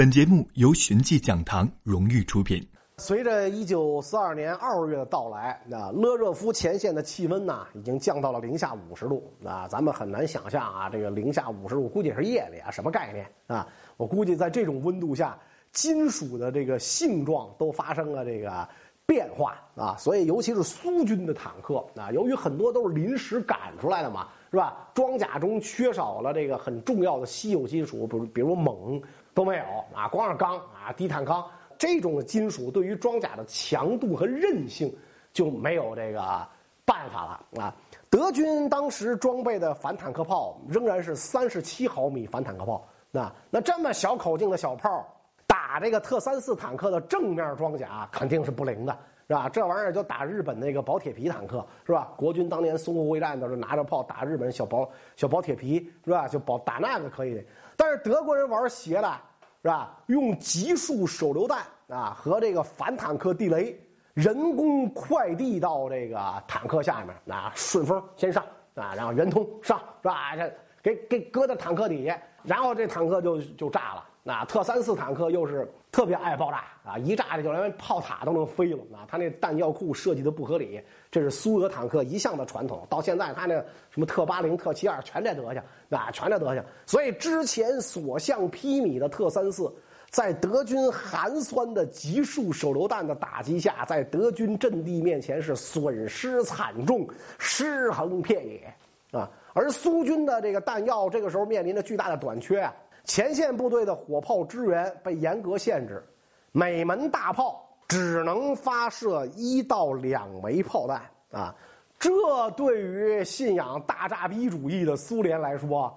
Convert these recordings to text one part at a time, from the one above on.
本节目由寻迹讲堂荣誉出品。随着一九四二年二月的到来，那勒热夫前线的气温呢，已经降到了零下五十度。啊，咱们很难想象啊，这个零下五十度，估计是夜里啊，什么概念啊？我估计在这种温度下，金属的这个性状都发生了这个变化啊。所以，尤其是苏军的坦克啊，由于很多都是临时赶出来的嘛，是吧？装甲中缺少了这个很重要的稀有金属，比如比如锰都没有啊，光是钢啊，低碳钢。这种金属对于装甲的强度和韧性就没有这个办法了啊！德军当时装备的反坦克炮仍然是三十七毫米反坦克炮，那那这么小口径的小炮打这个特三四坦克的正面装甲肯定是不灵的，是吧？这玩意儿就打日本那个薄铁皮坦克，是吧？国军当年淞沪会战的时候拿着炮打日本小薄小薄铁皮，是吧？就保打那个可以，但是德国人玩邪了。是吧？用集束手榴弹啊和这个反坦克地雷，人工快递到这个坦克下面啊，顺风先上啊，然后圆通上是吧？这给给搁在坦克底下，然后这坦克就就炸了。那特三四坦克又是特别爱爆炸啊，一炸就连炮塔都能飞了啊！它那弹药库设计的不合理，这是苏俄坦克一向的传统。到现在，它那什么特八零、特七二全这德行，啊，全这德行。所以之前所向披靡的特三四，在德军寒酸的集束手榴弹的打击下，在德军阵地面前是损失惨重，尸横遍野啊！而苏军的这个弹药这个时候面临着巨大的短缺啊。前线部队的火炮支援被严格限制，每门大炮只能发射一到两枚炮弹啊！这对于信仰大炸逼主义的苏联来说，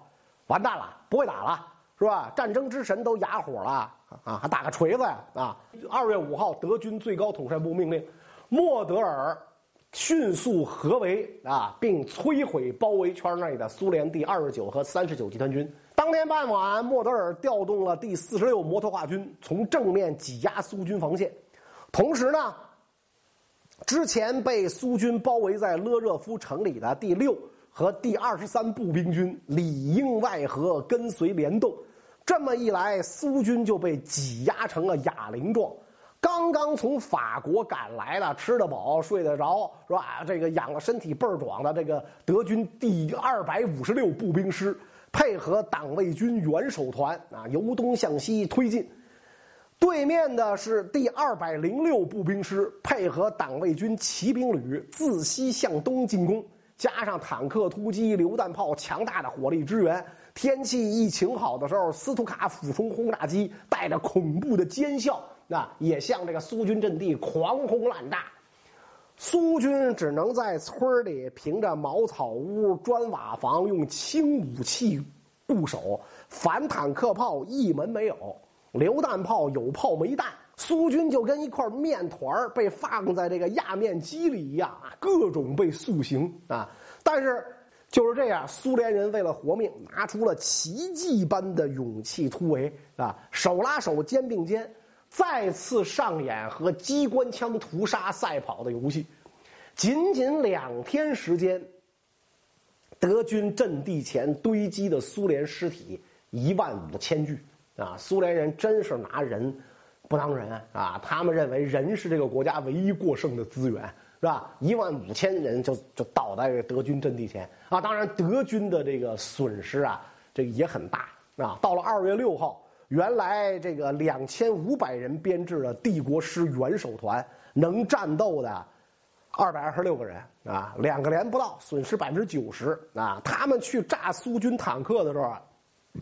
完蛋了，不会打了，是吧？战争之神都哑火了啊，还打个锤子呀啊！二月五号，德军最高统帅部命令莫德尔迅速合围啊，并摧毁包围圈内的苏联第二十九和三十九集团军。当天傍晚，莫德尔调动了第四十六摩托化军，从正面挤压苏军防线。同时呢，之前被苏军包围在勒热夫城里的第六和第二十三步兵军里应外合，跟随联动。这么一来，苏军就被挤压成了哑铃状。刚刚从法国赶来的，吃得饱、睡得着，是吧？这个养了身体倍儿壮的这个德军第二百五十六步兵师。配合党卫军元首团啊，由东向西推进。对面的是第二百零六步兵师，配合党卫军骑兵旅自西向东进攻。加上坦克突击、榴弹炮强大的火力支援，天气一晴好的时候，斯图卡俯冲轰炸机带着恐怖的尖啸，那也向这个苏军阵地狂轰滥炸。苏军只能在村里凭着茅草屋、砖瓦房用轻武器固守，反坦克炮一门没有，榴弹炮有炮没弹。苏军就跟一块面团被放在这个压面机里一样啊，各种被塑形啊。但是就是这样，苏联人为了活命，拿出了奇迹般的勇气突围啊，手拉手、肩并肩。再次上演和机关枪屠杀赛跑的游戏，仅仅两天时间，德军阵地前堆积的苏联尸体一万五千具啊！苏联人真是拿人不当人啊！他们认为人是这个国家唯一过剩的资源，是吧？一万五千人就就倒在德军阵地前啊！当然，德军的这个损失啊，这个也很大啊！到了二月六号。原来这个两千五百人编制的帝国师元首团能战斗的二百二十六个人啊，两个连不到，损失百分之九十啊。他们去炸苏军坦克的时候，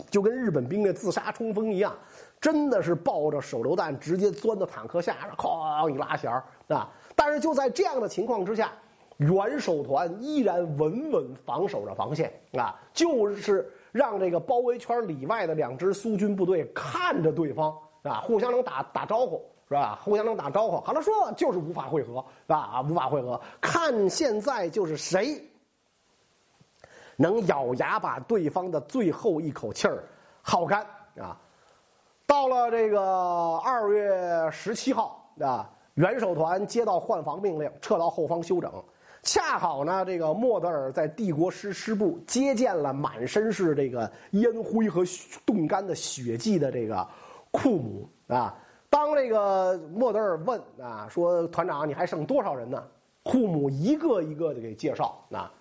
就跟日本兵的自杀冲锋一样，真的是抱着手榴弹直接钻到坦克下边，哐一拉弦啊。但是就在这样的情况之下，元首团依然稳稳防守着防线啊，就是。让这个包围圈里外的两支苏军部队看着对方啊，互相能打打招呼是吧？互相能打招呼。好了，说就是无法会合是吧？啊，无法会合。看现在就是谁能咬牙把对方的最后一口气儿耗干啊！到了这个二月十七号啊，元首团接到换防命令，撤到后方休整。恰好呢，这个莫德尔在帝国师师部接见了满身是这个烟灰和冻干的血迹的这个库姆啊。当这个莫德尔问啊说团长你还剩多少人呢？库姆一个一个的给介绍啊，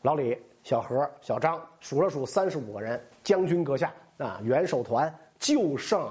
老李、小何、小张数了数三十五个人，将军阁下啊，元首团就剩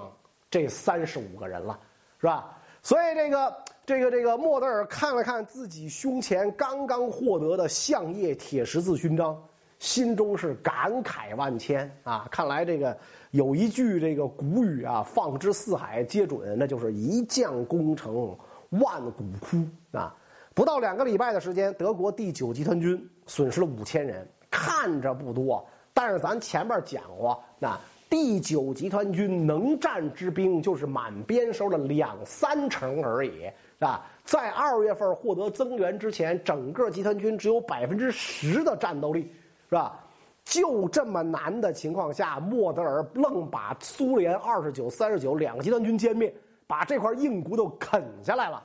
这三十五个人了，是吧？所以这个这个这个莫德尔看了看自己胸前刚刚获得的相叶铁十字勋章，心中是感慨万千啊！看来这个有一句这个古语啊，“放之四海皆准”，那就是一将功成万骨枯啊！不到两个礼拜的时间，德国第九集团军损失了五千人，看着不多，但是咱前面讲过，那第九集团军能战之兵就是满编收了两三成而已，是吧？在二月份获得增援之前，整个集团军只有百分之十的战斗力，是吧？就这么难的情况下，莫德尔愣把苏联二十九、三十九两个集团军歼灭，把这块硬骨头啃下来了。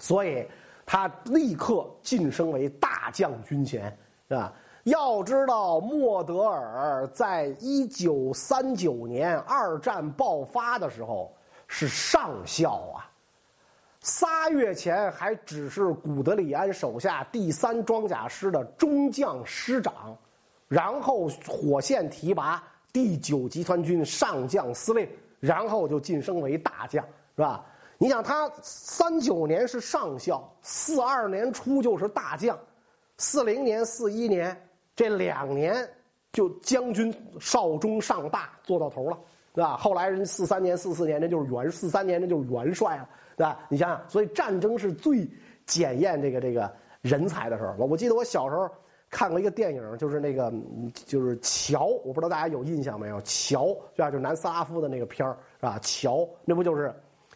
所以，他立刻晋升为大将军衔，是吧？要知道，莫德尔在一九三九年二战爆发的时候是上校啊，仨月前还只是古德里安手下第三装甲师的中将师长，然后火线提拔第九集团军上将司令，然后就晋升为大将，是吧？你想他三九年是上校，四二年初就是大将，四零年、四一年这两年就将军少中上大做到头了，对吧？后来人四三年、四四年那就是元，四三年那就是元帅了，对吧？你想想，所以战争是最检验这个这个人才的时候。我我记得我小时候看过一个电影，就是那个就是乔，我不知道大家有印象没有？乔对吧？就南斯拉夫的那个片儿是吧？乔那不就是？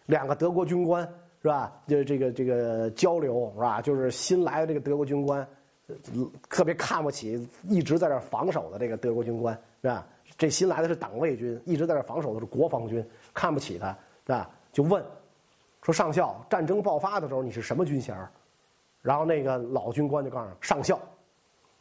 两个德国军官是吧？就这个这个交流是吧？就是新来的这个德国军官，特别看不起一直在这防守的这个德国军官是吧？这新来的是党卫军，一直在这防守的是国防军，看不起他是吧？就问说上校，战争爆发的时候你是什么军衔？然后那个老军官就告诉上校，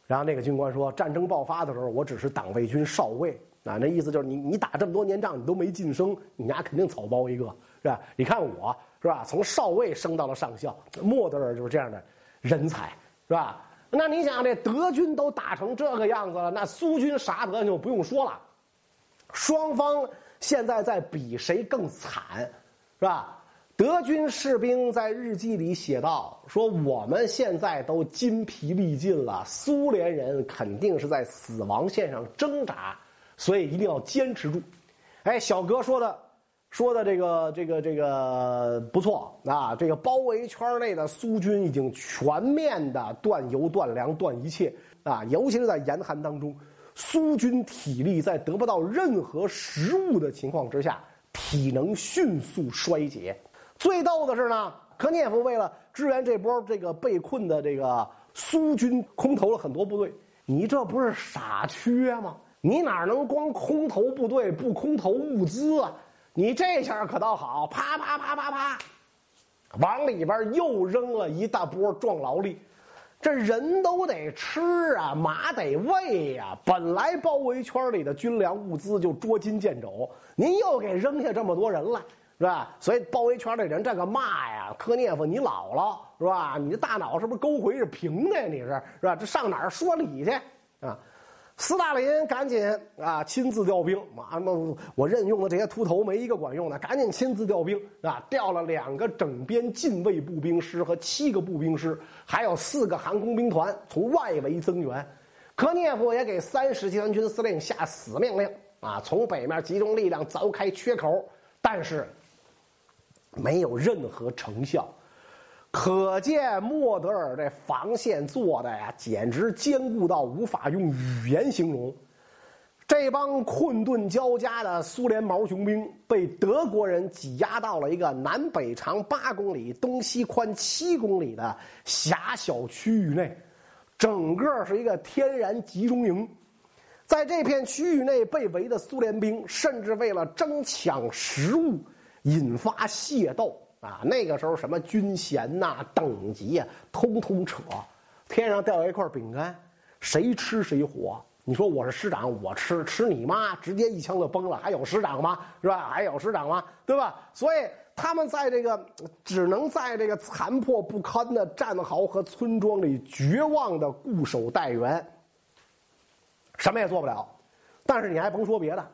然后那个军官说战争爆发的时候我只是党卫军少尉啊，那意思就是你你打这么多年仗你都没晋升，你丫肯定草包一个。是吧？你看我是吧？从少尉升到了上校，莫德尔就是这样的人才，是吧？那你想，这德军都打成这个样子了，那苏军啥德就不用说了。双方现在在比谁更惨，是吧？德军士兵在日记里写道：“说我们现在都筋疲力尽了，苏联人肯定是在死亡线上挣扎，所以一定要坚持住。”哎，小哥说的。说的这个这个这个不错啊！这个包围圈内的苏军已经全面的断油断粮断一切啊！尤其是在严寒当中，苏军体力在得不到任何食物的情况之下，体能迅速衰竭。最逗的是呢，科涅夫为了支援这波这个被困的这个苏军，空投了很多部队。你这不是傻缺吗？你哪能光空投部队不空投物资啊？你这下可倒好，啪啪啪啪啪，往里边又扔了一大波壮劳力。这人都得吃啊，马得喂呀。本来包围圈里的军粮物资就捉襟见肘，您又给扔下这么多人来，是吧？所以包围圈里人这个骂呀，科涅夫，你姥姥是吧？你这大脑是不是勾回是平的呀？你是是吧？这上哪儿说理去啊？斯大林赶紧啊，亲自调兵，妈的，我任用的这些秃头没一个管用的，赶紧亲自调兵啊，调了两个整编近卫步兵师和七个步兵师，还有四个航空兵团从外围增援。科涅夫也给三十集团军司令下死命令啊，从北面集中力量凿开缺口，但是没有任何成效。可见莫德尔这防线做的呀，简直坚固到无法用语言形容。这帮困顿交加的苏联毛熊兵被德国人挤压到了一个南北长八公里、东西宽七公里的狭小区域内，整个是一个天然集中营。在这片区域内被围的苏联兵，甚至为了争抢食物，引发械斗。啊，那个时候什么军衔呐、等级啊，通通扯。天上掉一块饼干，谁吃谁活。你说我是师长，我吃吃你妈，直接一枪就崩了，还有师长吗？是吧？还有师长吗？对吧？所以他们在这个只能在这个残破不堪的战壕和村庄里绝望的固守待援，什么也做不了。但是你还甭说别的，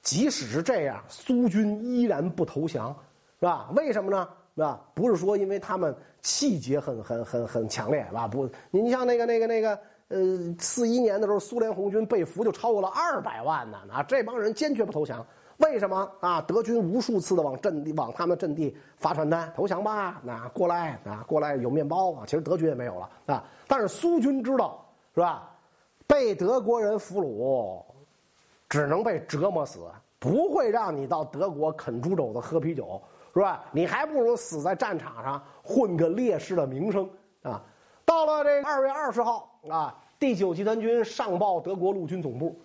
即使是这样，苏军依然不投降，是吧？为什么呢？是吧？不是说因为他们气节很很很很强烈，是吧？不，你像那个那个那个。呃，四一年的时候，苏联红军被俘就超过了二百万呢。啊，这帮人坚决不投降。为什么啊？德军无数次的往阵地、往他们阵地发传单，投降吧，那过来啊，过来有面包啊。其实德军也没有了啊。但是苏军知道是吧？被德国人俘虏，只能被折磨死，不会让你到德国啃猪肘子、喝啤酒，是吧？你还不如死在战场上，混个烈士的名声啊。到了这二月二十号啊，第九集团军上报德国陆军总部，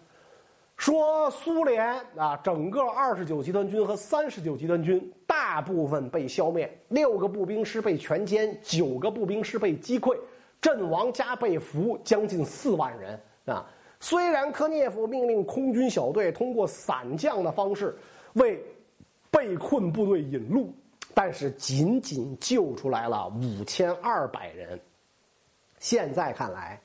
说苏联啊，整个二十九集团军和三十九集团军大部分被消灭，六个步兵师被全歼，九个步兵师被击溃，阵亡加被俘将近四万人啊。虽然科涅夫命令空军小队通过伞降的方式为被困部队引路，但是仅仅救出来了五千二百人。现在看来，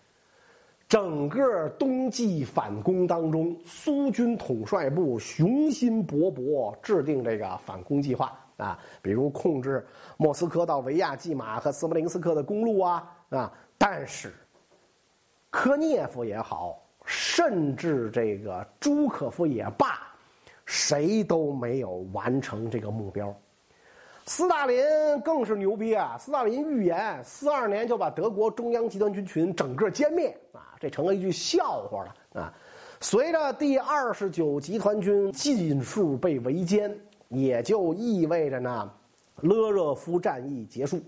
整个冬季反攻当中，苏军统帅部雄心勃勃，制定这个反攻计划啊，比如控制莫斯科到维亚季马和斯摩林斯克的公路啊啊。但是，科涅夫也好，甚至这个朱可夫也罢，谁都没有完成这个目标。斯大林更是牛逼啊！斯大林预言，四二年就把德国中央集团军群整个歼灭啊，这成了一句笑话了啊！随着第二十九集团军尽数被围歼，也就意味着呢，勒热夫战役结束。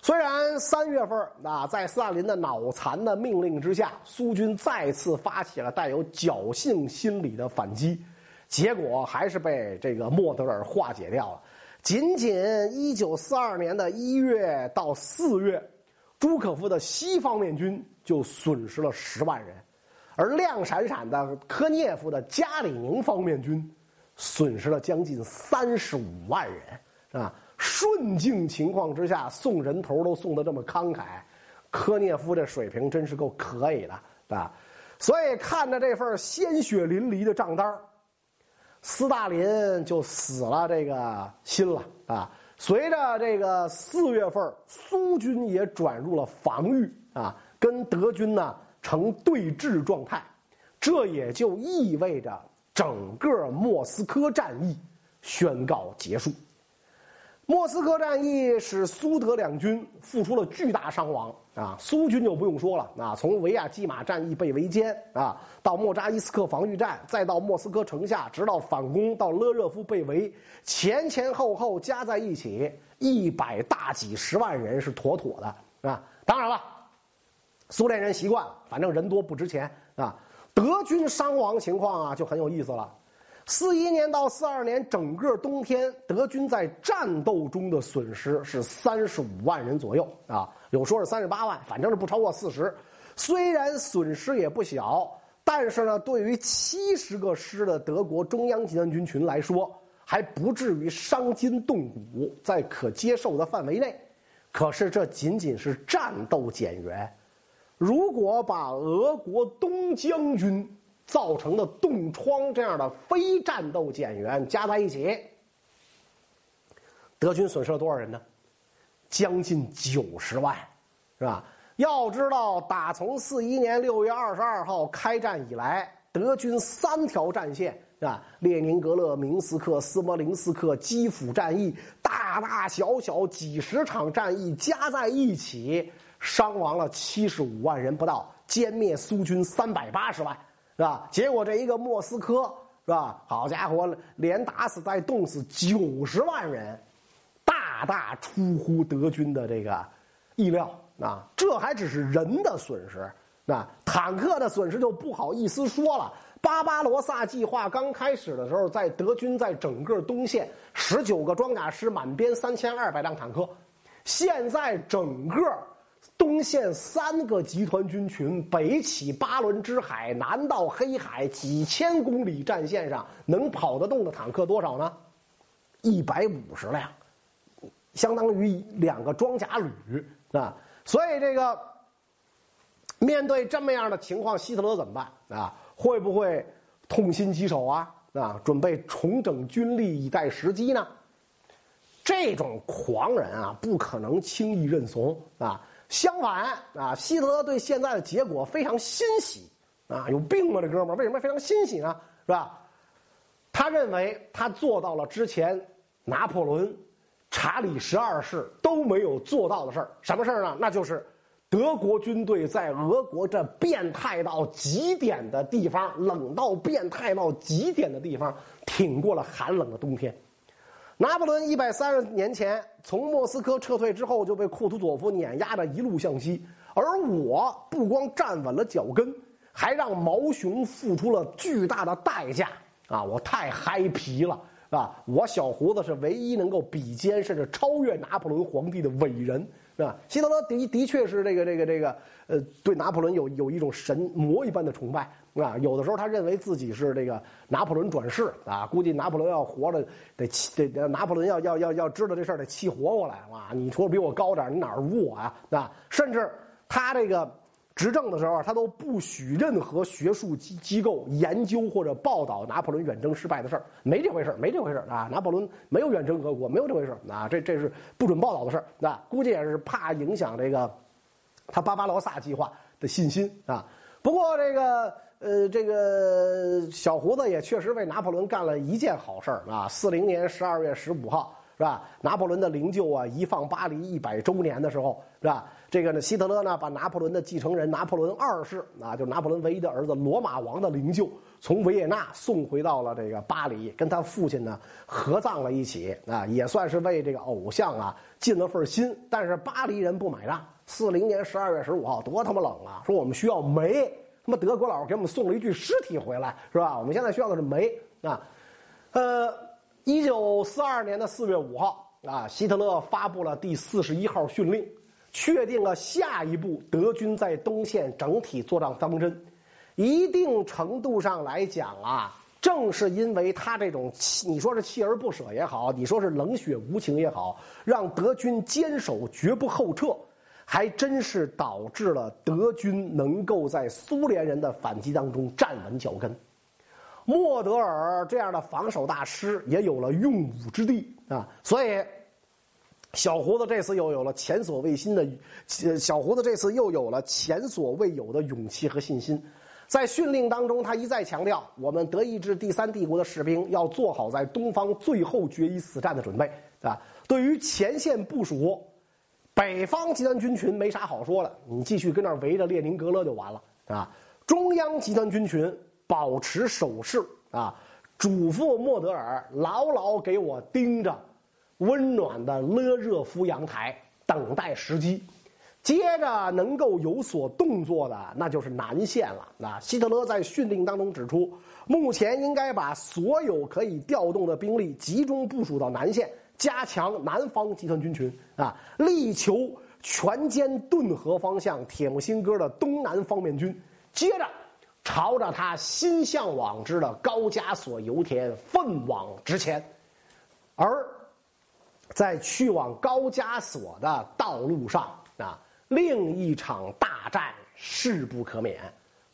虽然三月份啊，在斯大林的脑残的命令之下，苏军再次发起了带有侥幸心理的反击，结果还是被这个莫德尔化解掉了。仅仅一九四二年的一月到四月，朱可夫的西方面军就损失了十万人，而亮闪闪的科涅夫的加里宁方面军损失了将近三十五万人啊！顺境情况之下送人头都送的这么慷慨，科涅夫这水平真是够可以的啊！所以看着这份鲜血淋漓的账单斯大林就死了这个心了啊！随着这个四月份，苏军也转入了防御啊，跟德军呢成对峙状态，这也就意味着整个莫斯科战役宣告结束。莫斯科战役使苏德两军付出了巨大伤亡啊！苏军就不用说了啊，从维亚季马战役被围歼啊，到莫扎伊斯克防御战，再到莫斯科城下，直到反攻到勒热夫被围，前前后后加在一起，一百大几十万人是妥妥的啊！当然了，苏联人习惯了，反正人多不值钱啊。德军伤亡情况啊，就很有意思了。四一年到四二年，整个冬天，德军在战斗中的损失是三十五万人左右啊，有说是三十八万，反正是不超过四十。虽然损失也不小，但是呢，对于七十个师的德国中央集团军群来说，还不至于伤筋动骨，在可接受的范围内。可是这仅仅是战斗减员，如果把俄国东将军。造成的冻疮这样的非战斗减员加在一起，德军损失了多少人呢？将近九十万，是吧？要知道，打从四一年六月二十二号开战以来，德军三条战线是吧？列宁格勒、明斯克、斯摩林斯克、基辅战役，大大小小几十场战役加在一起，伤亡了七十五万人不到，歼灭苏军三百八十万。是吧？结果这一个莫斯科是吧？好家伙，连打死带冻死九十万人，大大出乎德军的这个意料啊！这还只是人的损失，啊，坦克的损失就不好意思说了。巴巴罗萨计划刚开始的时候，在德军在整个东线十九个装甲师，满编三千二百辆坦克，现在整个东线三个集团军群，北起巴伦支海，南到黑海，几千公里战线上能跑得动的坦克多少呢？一百五十辆，相当于两个装甲旅啊！所以这个面对这么样的情况，希特勒怎么办啊？会不会痛心疾首啊？啊，准备重整军力以待时机呢？这种狂人啊，不可能轻易认怂啊！相反啊，希特勒对现在的结果非常欣喜啊！有病吗，这哥们儿？为什么非常欣喜呢？是吧？他认为他做到了之前拿破仑、查理十二世都没有做到的事儿。什么事儿呢？那就是德国军队在俄国这变态到极点的地方、冷到变态到极点的地方，挺过了寒冷的冬天。拿破仑一百三十年前从莫斯科撤退之后，就被库图佐夫碾压着一路向西，而我不光站稳了脚跟，还让毛熊付出了巨大的代价啊！我太嗨皮了啊！我小胡子是唯一能够比肩甚至超越拿破仑皇帝的伟人。是吧？希特勒的的确是这个这个这个，呃，对拿破仑有有一种神魔一般的崇拜，啊，有的时候他认为自己是这个拿破仑转世啊，估计拿破仑要活着得气，得拿破仑要要要要知道这事儿得气活过来，哇！你除了比我高点你哪儿如我啊？啊，甚至他这个。执政的时候，他都不许任何学术机机构研究或者报道拿破仑远征失败的事儿，没这回事没这回事啊！拿破仑没有远征俄国，没有这回事啊！这这是不准报道的事儿，那估计也是怕影响这个他巴巴罗萨计划的信心啊。不过这个呃，这个小胡子也确实为拿破仑干了一件好事儿啊！四零年十二月十五号。是吧？拿破仑的灵柩啊，移放巴黎一百周年的时候，是吧？这个呢，希特勒呢，把拿破仑的继承人拿破仑二世啊，就拿破仑唯一的儿子罗马王的灵柩，从维也纳送回到了这个巴黎，跟他父亲呢合葬了一起啊，也算是为这个偶像啊尽了份心。但是巴黎人不买账。四零年十二月十五号，多他妈冷啊！说我们需要煤，他妈德国佬给我们送了一具尸体回来，是吧？我们现在需要的是煤啊，呃。一九四二年的四月五号啊，希特勒发布了第四十一号训令，确定了下一步德军在东线整体作战方针。一定程度上来讲啊，正是因为他这种你说是锲而不舍也好，你说是冷血无情也好，让德军坚守绝不后撤，还真是导致了德军能够在苏联人的反击当中站稳脚跟。莫德尔这样的防守大师也有了用武之地啊，所以小胡子这次又有了前所未新的，小胡子这次又有了前所未有的勇气和信心。在训令当中，他一再强调，我们德意志第三帝国的士兵要做好在东方最后决一死战的准备啊。对于前线部署，北方集团军群没啥好说的，你继续跟那围着列宁格勒就完了啊。中央集团军群。保持守势啊！嘱咐莫德尔牢牢给我盯着温暖的勒热夫阳台，等待时机。接着能够有所动作的，那就是南线了。那希特勒在训令当中指出，目前应该把所有可以调动的兵力集中部署到南线，加强南方集团军群啊，力求全歼顿河方向铁木辛哥的东南方面军。接着。朝着他心向往之的高加索油田奋往直前，而在去往高加索的道路上啊，另一场大战势不可免。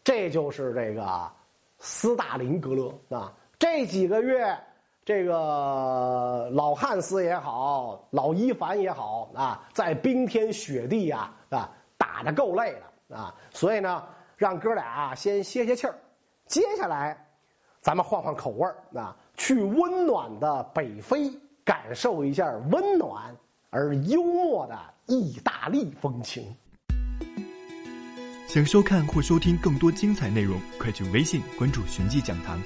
这就是这个斯大林格勒啊！这几个月，这个老汉斯也好，老伊凡也好啊，在冰天雪地啊啊打的够累了啊，所以呢。让哥俩先歇歇气儿，接下来咱们换换口味儿啊，去温暖的北非感受一下温暖而幽默的意大利风情。想收看或收听更多精彩内容，快去微信关注“寻迹讲堂”。